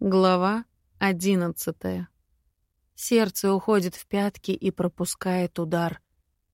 Глава одиннадцатая. Сердце уходит в пятки и пропускает удар.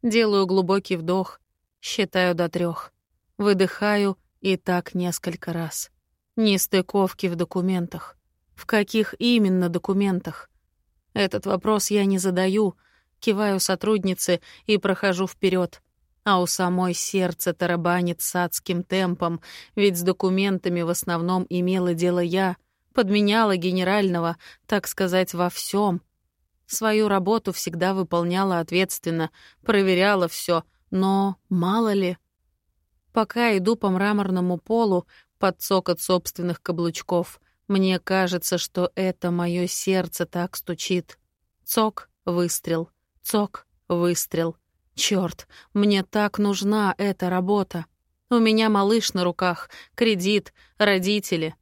Делаю глубокий вдох, считаю до трех, Выдыхаю и так несколько раз. Нестыковки в документах. В каких именно документах? Этот вопрос я не задаю, киваю сотруднице и прохожу вперед. А у самой сердце тарабанит с адским темпом, ведь с документами в основном имела дело я — подменяла генерального, так сказать, во всем. Свою работу всегда выполняла ответственно, проверяла все, но мало ли. Пока иду по мраморному полу под цокот собственных каблучков, мне кажется, что это мое сердце так стучит. Цок, выстрел, цок, выстрел. Черт, мне так нужна эта работа. У меня малыш на руках, кредит, родители.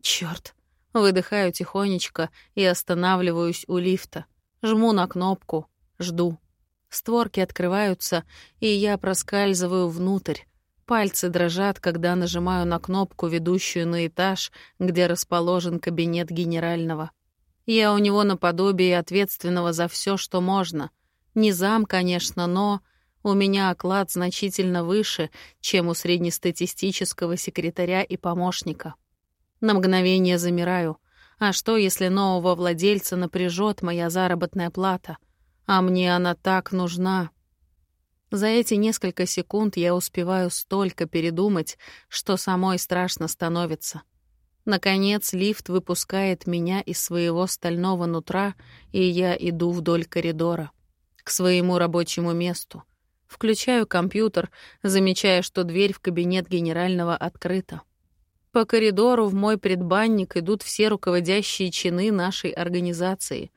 Черт, Выдыхаю тихонечко и останавливаюсь у лифта. Жму на кнопку, жду. Створки открываются, и я проскальзываю внутрь. Пальцы дрожат, когда нажимаю на кнопку, ведущую на этаж, где расположен кабинет генерального. Я у него наподобие ответственного за все, что можно. Не зам, конечно, но у меня оклад значительно выше, чем у среднестатистического секретаря и помощника. На мгновение замираю. А что, если нового владельца напряжет моя заработная плата? А мне она так нужна. За эти несколько секунд я успеваю столько передумать, что самой страшно становится. Наконец лифт выпускает меня из своего стального нутра, и я иду вдоль коридора. К своему рабочему месту. Включаю компьютер, замечая, что дверь в кабинет генерального открыта. По коридору в мой предбанник идут все руководящие чины нашей организации.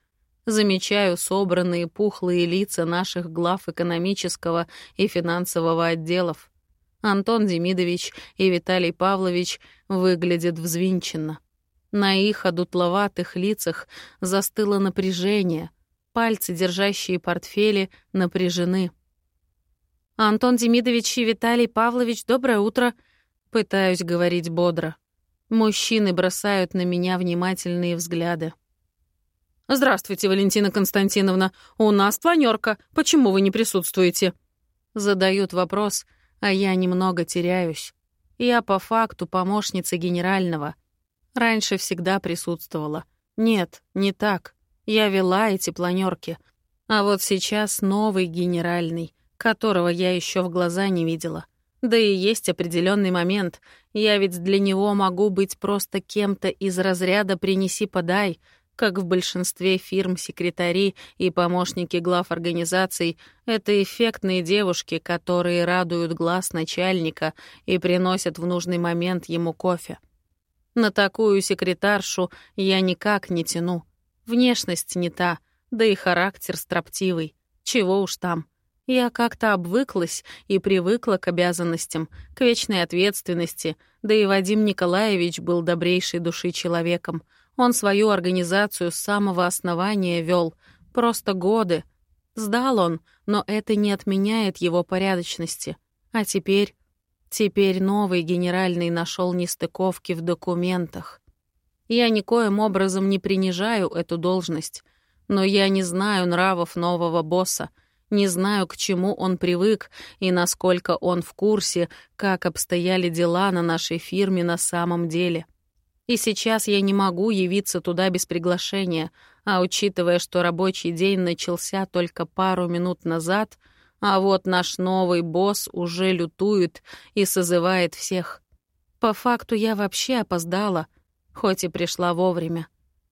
Замечаю собранные пухлые лица наших глав экономического и финансового отделов. Антон Демидович и Виталий Павлович выглядят взвинченно. На их одутловатых лицах застыло напряжение, пальцы, держащие портфели, напряжены. «Антон Демидович и Виталий Павлович, доброе утро!» Пытаюсь говорить бодро. Мужчины бросают на меня внимательные взгляды. «Здравствуйте, Валентина Константиновна. У нас планерка. Почему вы не присутствуете?» Задают вопрос, а я немного теряюсь. Я по факту помощница генерального. Раньше всегда присутствовала. Нет, не так. Я вела эти планерки. А вот сейчас новый генеральный, которого я еще в глаза не видела. Да и есть определенный момент. Я ведь для него могу быть просто кем-то из разряда «принеси-подай», как в большинстве фирм секретари и помощники глав организаций — это эффектные девушки, которые радуют глаз начальника и приносят в нужный момент ему кофе. На такую секретаршу я никак не тяну. Внешность не та, да и характер строптивый. Чего уж там. Я как-то обвыклась и привыкла к обязанностям, к вечной ответственности, да и Вадим Николаевич был добрейшей души человеком. Он свою организацию с самого основания вел, просто годы. Сдал он, но это не отменяет его порядочности. А теперь... Теперь новый генеральный нашел нестыковки в документах. Я никоим образом не принижаю эту должность, но я не знаю нравов нового босса — не знаю, к чему он привык и насколько он в курсе, как обстояли дела на нашей фирме на самом деле. И сейчас я не могу явиться туда без приглашения, а учитывая, что рабочий день начался только пару минут назад, а вот наш новый босс уже лютует и созывает всех. По факту я вообще опоздала, хоть и пришла вовремя.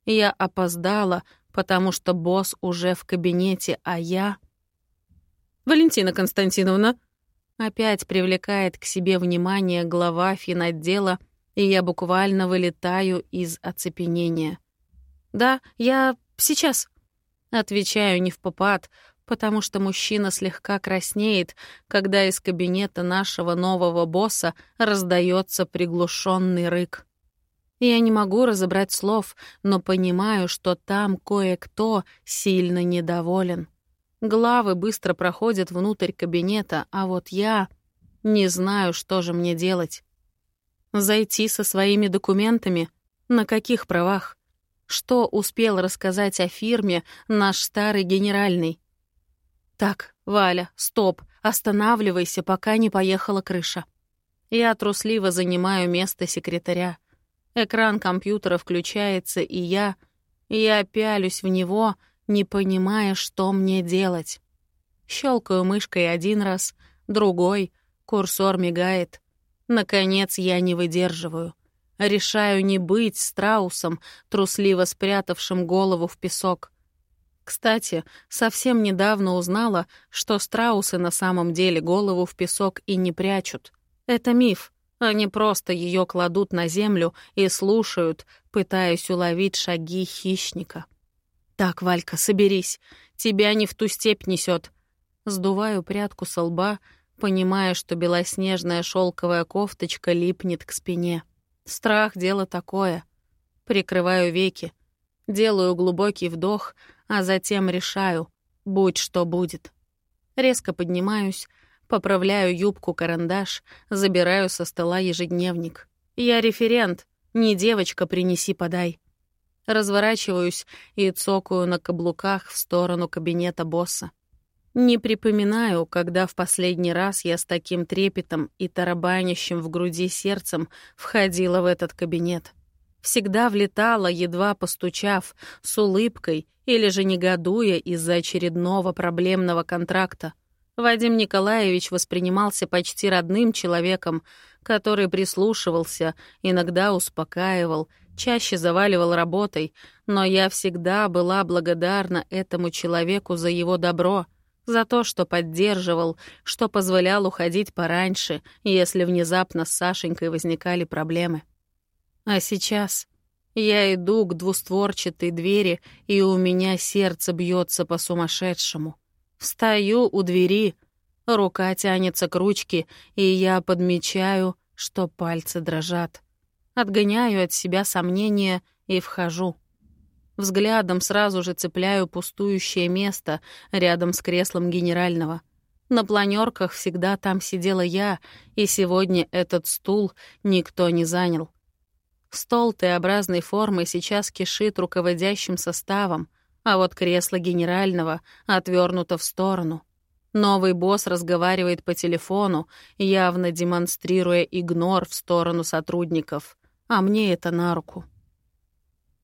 Я опоздала, потому что босс уже в кабинете, а я... Валентина Константиновна!» Опять привлекает к себе внимание глава финотдела, и я буквально вылетаю из оцепенения. «Да, я сейчас», — отвечаю не в попад, потому что мужчина слегка краснеет, когда из кабинета нашего нового босса раздается приглушенный рык. Я не могу разобрать слов, но понимаю, что там кое-кто сильно недоволен. Главы быстро проходят внутрь кабинета, а вот я не знаю, что же мне делать. Зайти со своими документами? На каких правах? Что успел рассказать о фирме наш старый генеральный? Так, Валя, стоп, останавливайся, пока не поехала крыша. Я трусливо занимаю место секретаря. Экран компьютера включается, и я... Я пялюсь в него, не понимая, что мне делать. Щелкаю мышкой один раз, другой, курсор мигает. Наконец я не выдерживаю. Решаю не быть страусом, трусливо спрятавшим голову в песок. Кстати, совсем недавно узнала, что страусы на самом деле голову в песок и не прячут. Это миф. Они просто ее кладут на землю и слушают, пытаясь уловить шаги хищника. «Так, Валька, соберись. Тебя не в ту степь несет. Сдуваю прядку со лба, понимая, что белоснежная шелковая кофточка липнет к спине. Страх — дело такое. Прикрываю веки, делаю глубокий вдох, а затем решаю, будь что будет. Резко поднимаюсь, поправляю юбку-карандаш, забираю со стола ежедневник. Я референт, не девочка, принеси-подай. Разворачиваюсь и цокаю на каблуках в сторону кабинета босса. Не припоминаю, когда в последний раз я с таким трепетом и тарабанящим в груди сердцем входила в этот кабинет. Всегда влетала, едва постучав, с улыбкой или же негодуя из-за очередного проблемного контракта. Вадим Николаевич воспринимался почти родным человеком, который прислушивался, иногда успокаивал, чаще заваливал работой, но я всегда была благодарна этому человеку за его добро — за то, что поддерживал, что позволял уходить пораньше, если внезапно с Сашенькой возникали проблемы. А сейчас я иду к двустворчатой двери, и у меня сердце бьется по-сумасшедшему. Встаю у двери, рука тянется к ручке, и я подмечаю, что пальцы дрожат. Отгоняю от себя сомнения и вхожу. Взглядом сразу же цепляю пустующее место рядом с креслом генерального. На планерках всегда там сидела я, и сегодня этот стул никто не занял. Стол Т-образной формы сейчас кишит руководящим составом, а вот кресло генерального отвернуто в сторону. Новый босс разговаривает по телефону, явно демонстрируя игнор в сторону сотрудников, а мне это на руку.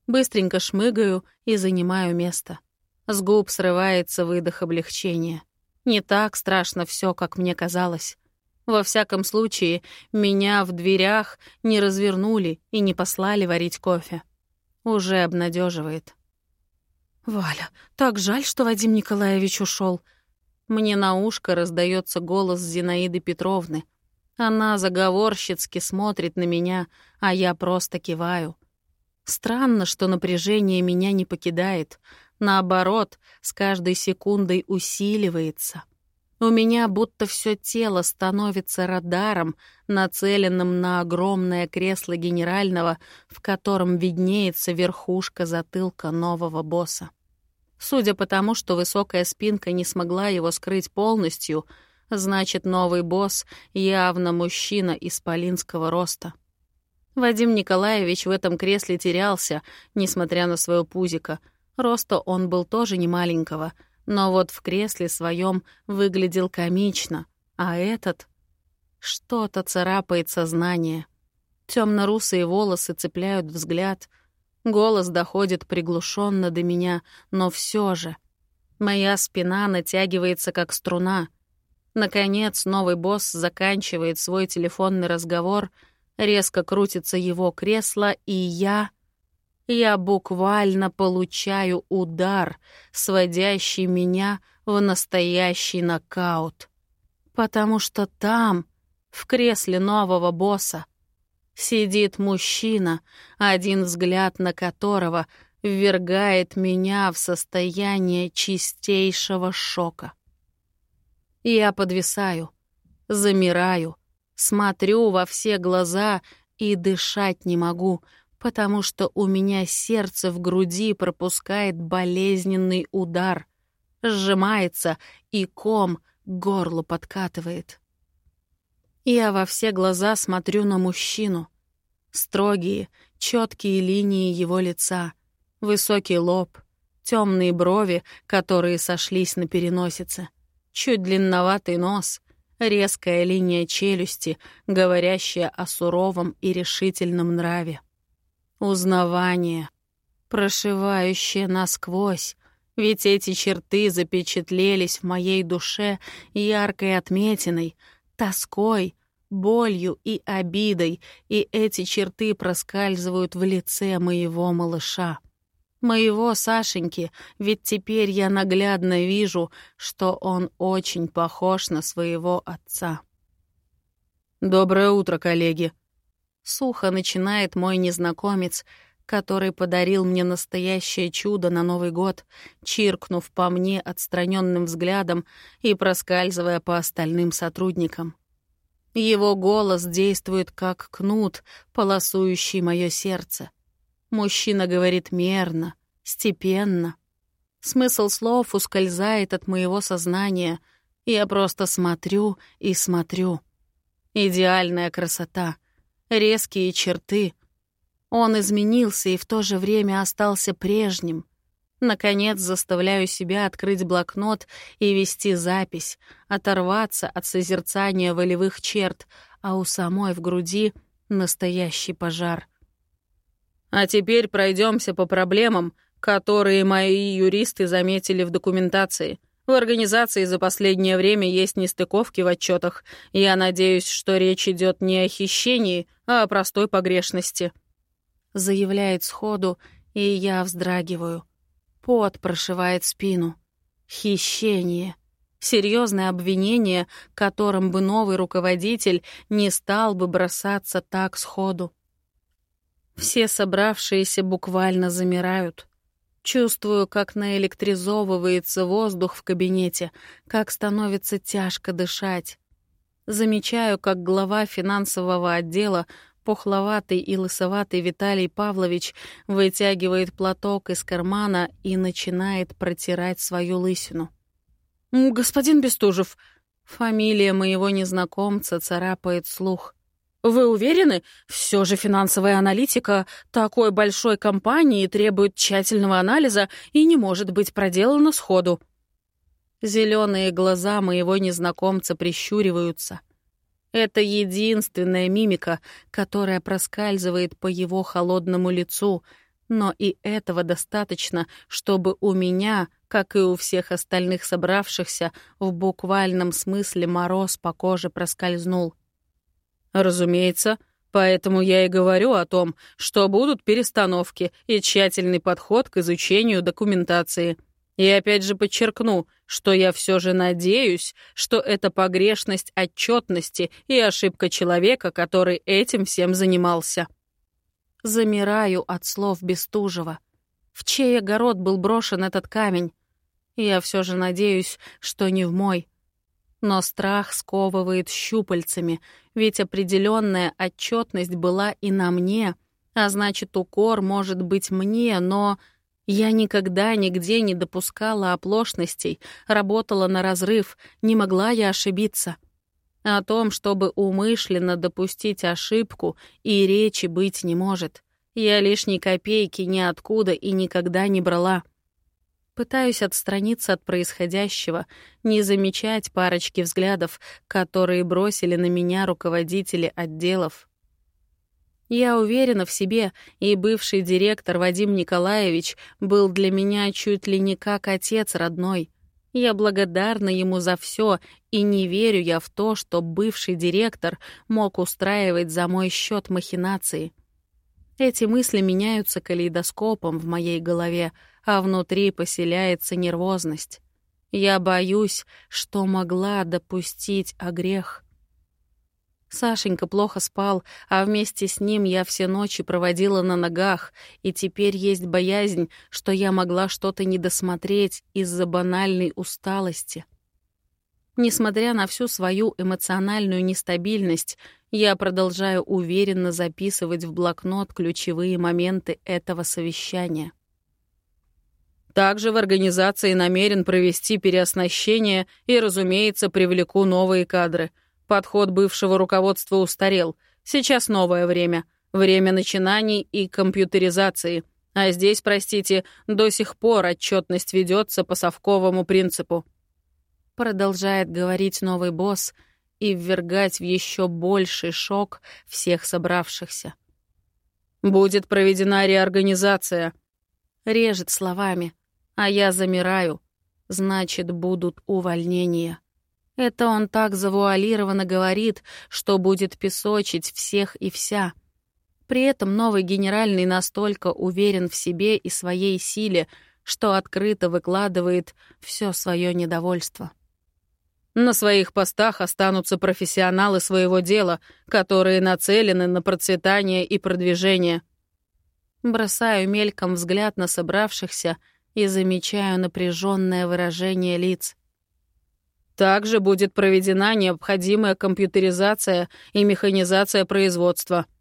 Быстренько шмыгаю и занимаю место. С губ срывается выдох облегчения. Не так страшно все, как мне казалось. Во всяком случае, меня в дверях не развернули и не послали варить кофе. Уже обнадеживает. «Валя, так жаль, что Вадим Николаевич ушел. Мне на ушко раздается голос Зинаиды Петровны. Она заговорщицки смотрит на меня, а я просто киваю. Странно, что напряжение меня не покидает. Наоборот, с каждой секундой усиливается. У меня будто все тело становится радаром, нацеленным на огромное кресло генерального, в котором виднеется верхушка затылка нового босса. Судя по тому, что высокая спинка не смогла его скрыть полностью, значит, новый босс явно мужчина исполинского роста. Вадим Николаевич в этом кресле терялся, несмотря на свое пузико. Роста он был тоже не маленького, но вот в кресле своем выглядел комично, а этот... Что-то царапает сознание. Темно-русые волосы цепляют взгляд. Голос доходит приглушенно до меня, но все же... Моя спина натягивается, как струна. Наконец, новый босс заканчивает свой телефонный разговор — Резко крутится его кресло, и я... Я буквально получаю удар, сводящий меня в настоящий нокаут. Потому что там, в кресле нового босса, сидит мужчина, один взгляд на которого ввергает меня в состояние чистейшего шока. Я подвисаю, замираю, Смотрю во все глаза и дышать не могу, потому что у меня сердце в груди пропускает болезненный удар, сжимается и ком к горлу подкатывает. Я во все глаза смотрю на мужчину. Строгие, четкие линии его лица, Высокий лоб, темные брови, которые сошлись на переносице, чуть длинноватый нос, резкая линия челюсти, говорящая о суровом и решительном нраве. Узнавание, прошивающее насквозь, ведь эти черты запечатлелись в моей душе яркой отметиной, тоской, болью и обидой, и эти черты проскальзывают в лице моего малыша. Моего Сашеньки, ведь теперь я наглядно вижу, что он очень похож на своего отца. «Доброе утро, коллеги!» Сухо начинает мой незнакомец, который подарил мне настоящее чудо на Новый год, чиркнув по мне отстраненным взглядом и проскальзывая по остальным сотрудникам. Его голос действует как кнут, полосующий мое сердце. Мужчина говорит мерно, степенно. Смысл слов ускользает от моего сознания. Я просто смотрю и смотрю. Идеальная красота, резкие черты. Он изменился и в то же время остался прежним — Наконец заставляю себя открыть блокнот и вести запись, оторваться от созерцания волевых черт, а у самой в груди настоящий пожар. А теперь пройдемся по проблемам, которые мои юристы заметили в документации. В организации за последнее время есть нестыковки в отчетах. Я надеюсь, что речь идет не о хищении, а о простой погрешности. Заявляет сходу, и я вздрагиваю. Пот прошивает спину. Хищение. Серьезное обвинение, которым бы новый руководитель не стал бы бросаться так сходу. Все собравшиеся буквально замирают. Чувствую, как наэлектризовывается воздух в кабинете, как становится тяжко дышать. Замечаю, как глава финансового отдела Пухловатый и лысоватый Виталий Павлович вытягивает платок из кармана и начинает протирать свою лысину. «Господин Бестужев», фамилия моего незнакомца царапает слух. «Вы уверены? Все же финансовая аналитика такой большой компании требует тщательного анализа и не может быть проделана сходу». Зеленые глаза моего незнакомца прищуриваются — это единственная мимика, которая проскальзывает по его холодному лицу, но и этого достаточно, чтобы у меня, как и у всех остальных собравшихся, в буквальном смысле мороз по коже проскользнул. Разумеется, поэтому я и говорю о том, что будут перестановки и тщательный подход к изучению документации — и опять же подчеркну, что я все же надеюсь, что это погрешность отчетности и ошибка человека, который этим всем занимался. Замираю от слов Бестужева. В чей огород был брошен этот камень? Я все же надеюсь, что не в мой. Но страх сковывает щупальцами, ведь определенная отчетность была и на мне, а значит, укор может быть мне, но... Я никогда нигде не допускала оплошностей, работала на разрыв, не могла я ошибиться. О том, чтобы умышленно допустить ошибку, и речи быть не может. Я лишней копейки ниоткуда и никогда не брала. Пытаюсь отстраниться от происходящего, не замечать парочки взглядов, которые бросили на меня руководители отделов. Я уверена в себе, и бывший директор Вадим Николаевич был для меня чуть ли не как отец родной. Я благодарна ему за все, и не верю я в то, что бывший директор мог устраивать за мой счет махинации. Эти мысли меняются калейдоскопом в моей голове, а внутри поселяется нервозность. Я боюсь, что могла допустить огрех. Сашенька плохо спал, а вместе с ним я все ночи проводила на ногах, и теперь есть боязнь, что я могла что-то недосмотреть из-за банальной усталости. Несмотря на всю свою эмоциональную нестабильность, я продолжаю уверенно записывать в блокнот ключевые моменты этого совещания. Также в организации намерен провести переоснащение и, разумеется, привлеку новые кадры — Подход бывшего руководства устарел. Сейчас новое время. Время начинаний и компьютеризации. А здесь, простите, до сих пор отчетность ведется по совковому принципу. Продолжает говорить новый босс и ввергать в еще больший шок всех собравшихся. Будет проведена реорганизация. Режет словами, а я замираю. Значит, будут увольнения. Это он так завуалированно говорит, что будет песочить всех и вся — при этом новый генеральный настолько уверен в себе и своей силе, что открыто выкладывает все свое недовольство. На своих постах останутся профессионалы своего дела, которые нацелены на процветание и продвижение. Бросаю мельком взгляд на собравшихся и замечаю напряженное выражение лиц. Также будет проведена необходимая компьютеризация и механизация производства —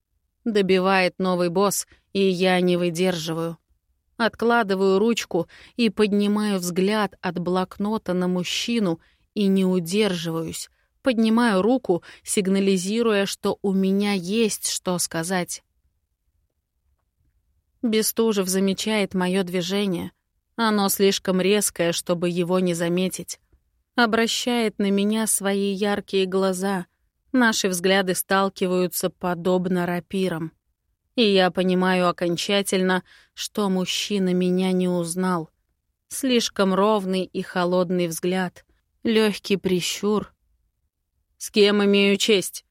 Добивает новый босс, и я не выдерживаю. Откладываю ручку и поднимаю взгляд от блокнота на мужчину и не удерживаюсь. Поднимаю руку, сигнализируя, что у меня есть что сказать. Бестужев замечает мое движение. Оно слишком резкое, чтобы его не заметить. Обращает на меня свои яркие глаза, Наши взгляды сталкиваются подобно рапирам. И я понимаю окончательно, что мужчина меня не узнал. Слишком ровный и холодный взгляд, легкий прищур. «С кем имею честь?»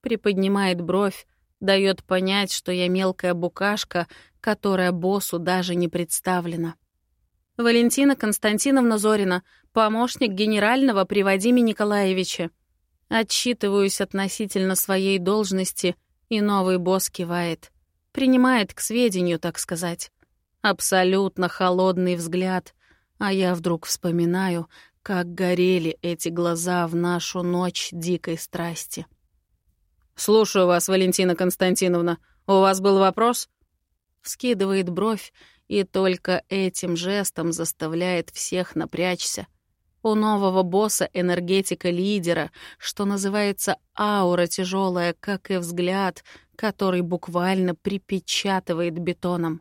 Приподнимает бровь, дает понять, что я мелкая букашка, которая боссу даже не представлена. Валентина Константиновна Зорина, помощник генерального при Вадиме Николаевиче. Отчитываюсь относительно своей должности, и новый босс кивает. Принимает к сведению, так сказать. Абсолютно холодный взгляд, а я вдруг вспоминаю, как горели эти глаза в нашу ночь дикой страсти. «Слушаю вас, Валентина Константиновна. У вас был вопрос?» Вскидывает бровь и только этим жестом заставляет всех напрячься — у нового босса энергетика лидера, что называется аура тяжелая, как и взгляд, который буквально припечатывает бетоном.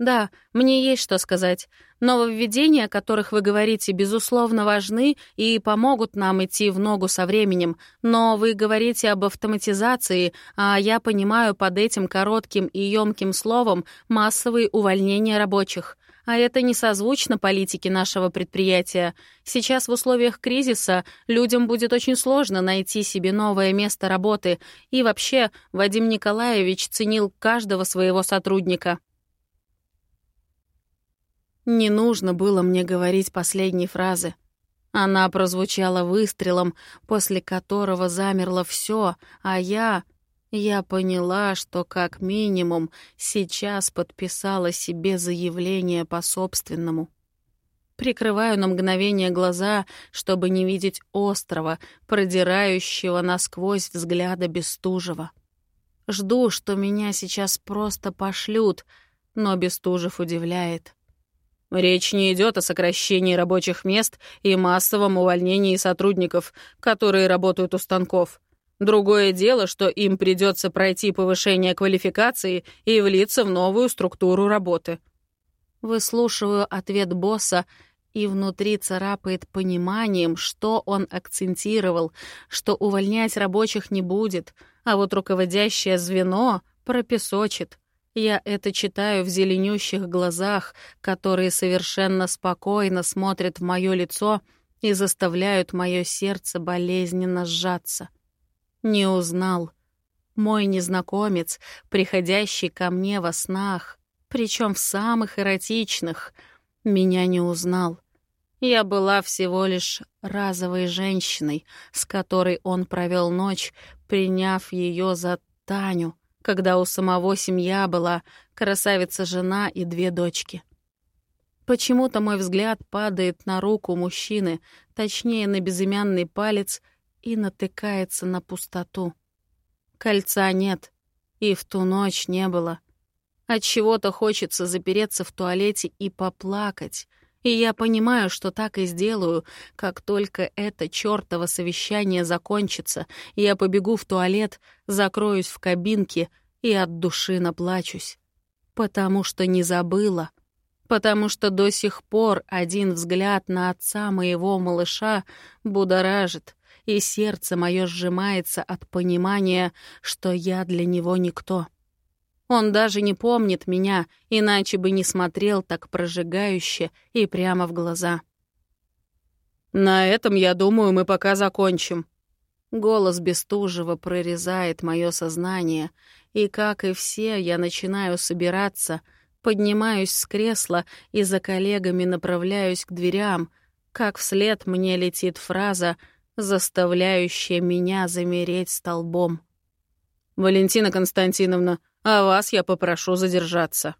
Да, мне есть что сказать. Нововведения, о которых вы говорите, безусловно важны и помогут нам идти в ногу со временем, но вы говорите об автоматизации, а я понимаю под этим коротким и емким словом массовые увольнения рабочих. А это не созвучно политике нашего предприятия. Сейчас в условиях кризиса людям будет очень сложно найти себе новое место работы. И вообще, Вадим Николаевич ценил каждого своего сотрудника. Не нужно было мне говорить последней фразы. Она прозвучала выстрелом, после которого замерло все, а я я поняла, что как минимум сейчас подписала себе заявление по собственному. Прикрываю на мгновение глаза, чтобы не видеть острова, продирающего насквозь взгляда Бестужева. Жду, что меня сейчас просто пошлют, но Бестужев удивляет. Речь не идет о сокращении рабочих мест и массовом увольнении сотрудников, которые работают у станков. Другое дело, что им придется пройти повышение квалификации и влиться в новую структуру работы. Выслушиваю ответ босса, и внутри царапает пониманием, что он акцентировал, что увольнять рабочих не будет, а вот руководящее звено пропесочит. Я это читаю в зеленющих глазах, которые совершенно спокойно смотрят в мое лицо и заставляют мое сердце болезненно сжаться. Не узнал. Мой незнакомец, приходящий ко мне во снах, причем в самых эротичных, меня не узнал. Я была всего лишь разовой женщиной, с которой он провел ночь, приняв ее за Таню, когда у самого семья была красавица-жена и две дочки. Почему-то мой взгляд падает на руку мужчины, точнее, на безымянный палец, и натыкается на пустоту. Кольца нет, и в ту ночь не было. От чего-то хочется запереться в туалете и поплакать. И я понимаю, что так и сделаю, как только это чёртово совещание закончится, я побегу в туалет, закроюсь в кабинке и от души наплачусь. потому что не забыла, потому что до сих пор один взгляд на отца моего малыша будоражит, и сердце мое сжимается от понимания, что я для него никто. Он даже не помнит меня, иначе бы не смотрел так прожигающе и прямо в глаза. «На этом, я думаю, мы пока закончим». Голос Бестужева прорезает мое сознание, и, как и все, я начинаю собираться, поднимаюсь с кресла и за коллегами направляюсь к дверям, как вслед мне летит фраза, заставляющая меня замереть столбом. «Валентина Константиновна, а вас я попрошу задержаться».